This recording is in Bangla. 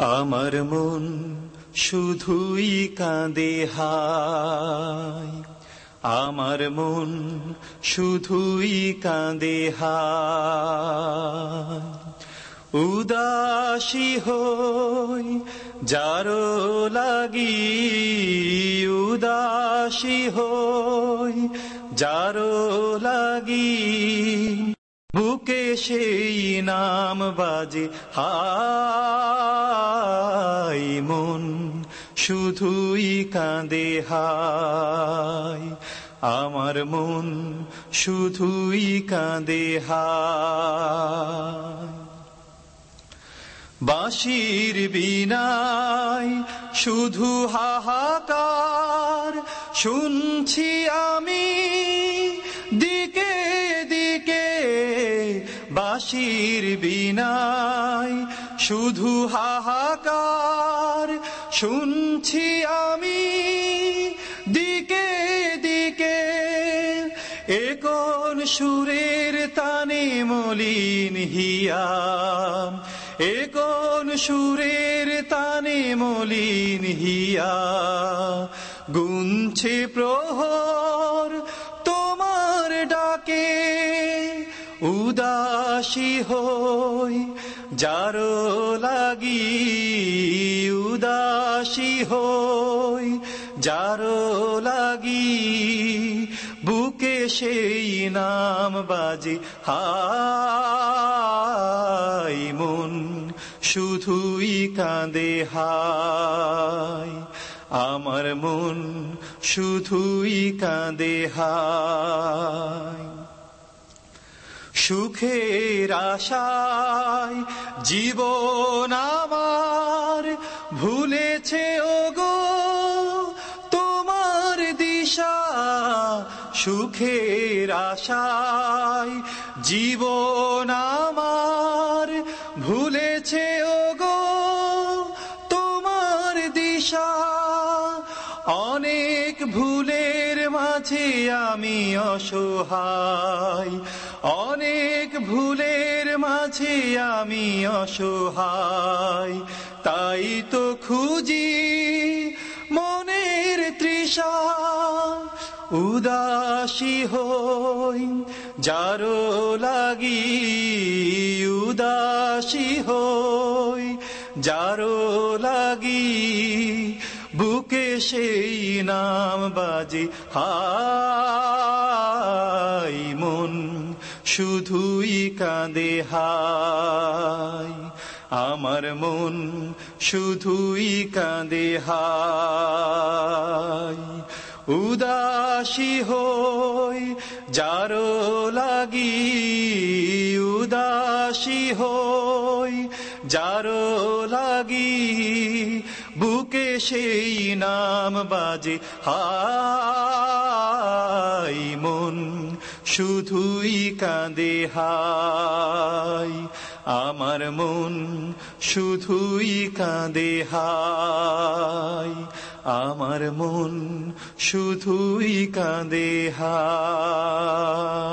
আমার মন শুধুই কাঁদে, হায়। আমার মন শুধুই কাঁদে, হায়। উদাসী হই যারো লাগি, উদাসী হই যারো লাগি। বুকে সেই নাম বাজে, হাই মন, শুধুই কাঁদে, হাই। আমার মন শুধুই কাঁদে, হাই। বাঁশির বিনায় শুধু হাহাকার, শুনছি আমি বাঁশির বিনায় শুধু হাহাকার শুনছি আমি দিকে দিকে একন সুরের তানে মলিন হিয়াম? একন সুরের তানে মলিন হিয়া গুনছে প্রহর তোমার ডাকে উদাসী হই, যারো লাগি উদাসী হই, যারো লাগি বুকে সেই নাম বাজে, হাই মন শুধুই কাঁদে, হাই আমার মন শুধুই কাঁদে, হাই। সুখের আশায় জীবন আমার ভুলেছে, ওগো, তোমার দিশা সুখের আশায় জীবন আমার ভুলেছে, ওগো, তোমার দিশা অনেক ভুলের মাঝে আমি অসহায়। অনেক ভুলের মাঝে আমি অসহায়। তাই তো খুঁজি মনের তৃষা, উদাসী হই, যারো লাগি উদাসী হই, যারো লাগি বুকে সেই নাম বাজে, হাই মন, শুধুই কাঁদে, হাই। আমার মন শুধুই কাঁদে, হাই। উদাসী হই, যারো লাগি, উদাসী হই, যারো লাগি বুকে সেই নাম বাজে, হাই মন, শুধুই কাঁদে, হাই আমার মন, শুধুই কাঁদে, হাই আমার মন, শুধুই কাঁদে, হাই